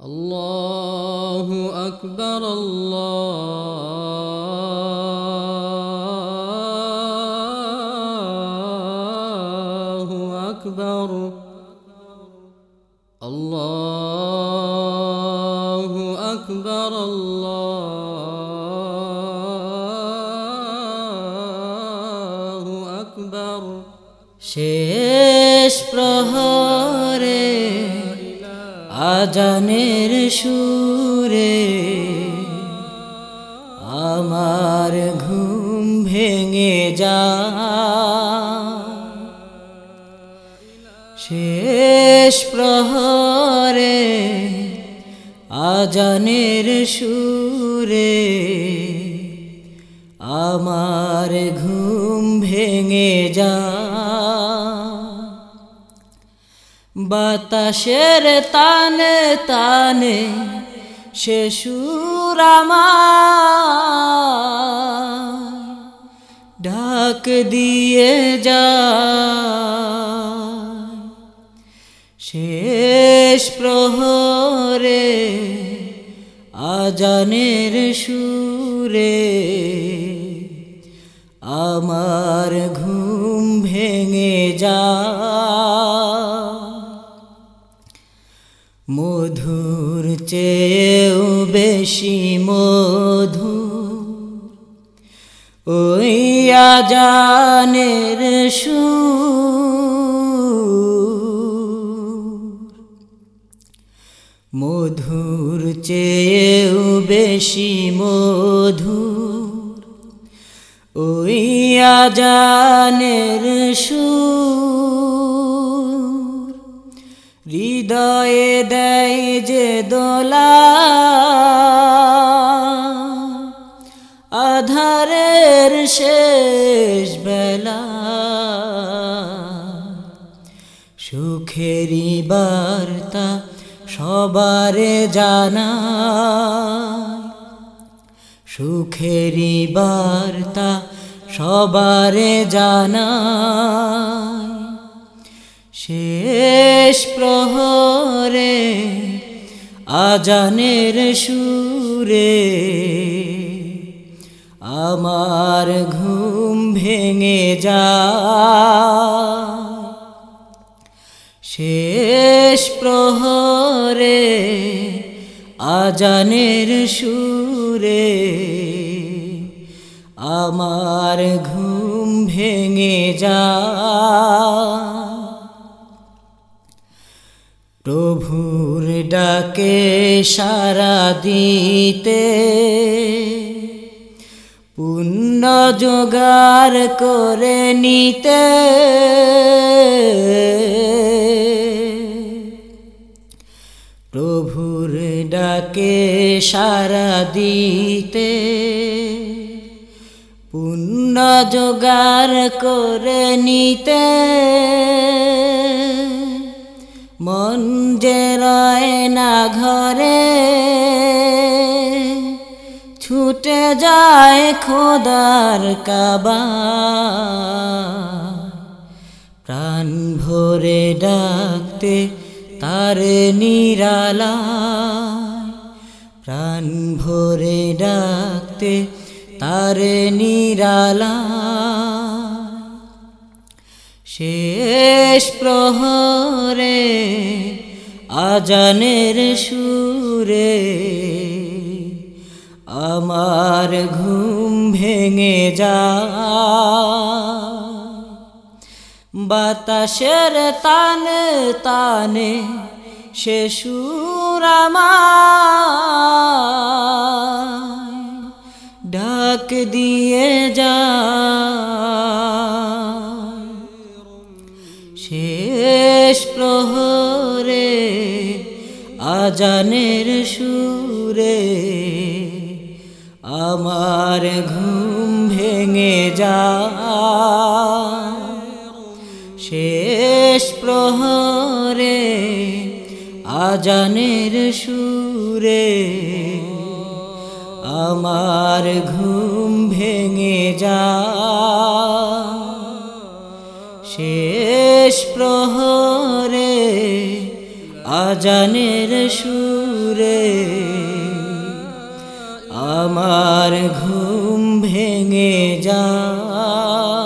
الله أكبر الله أكبر الله أكبر الله أكبر শেষ প্রহরে আজানের সুরে আমার ঘুম ভেঙে যা। শেষ প্রহরে আজানের সুরে আমার ঘুম ভেঙে যা। বাতাসের তানে তানে সে ডাক দিয়ে যা শেষ প্রহরে আজানের সুরে আমার ঘুম ভেঙে যা মধুর চেয়েও বেশি মধু ওই আজানের সুর। মধুর চেয়েও বেশি মধুর। ওই আজানের সুর। হৃদয়ে দেয় যে দোলা, আধারের শেষ বেলা। সুখেরই বার্তা সবারে জানা সুখেরই বার্তা সবারে জানা শেষ প্রহরে আজানের সুরে আমার ঘুম ভেঙে যা। শেষ প্রহরে আজানের সুরে আমার ঘুম ভেঙে যা। প্রভুর ডাকে সারা দিতে। পুণ্য জোগাড় করে নিতে। প্রভুর ডাকে সারা দিতে। পুণ্য জোগাড় করে নিতে। মন যে রয় না ঘরে, ছুটে যায় খোদার কাবা। প্রাণ ভরে ডাকতে তার নিরালা। প্রাণ ভরে ডাকতে তার নিরালা। শেষ প্রহরে, আজানের সুরে আমার ঘুম ভেঙে যা। বাতাসের তানে তানে সে সুরামা ডাক দিয়ে যা। শেষ প্রহরে, আজানের সুরে আমার ঘুম ভেঙে যা শেষ প্রহরে, আজানের সুরে আমার ঘুম ভেঙে যা শেষ প্রহরে আজানের সুর। আমার ঘুম ভেঙে যায়।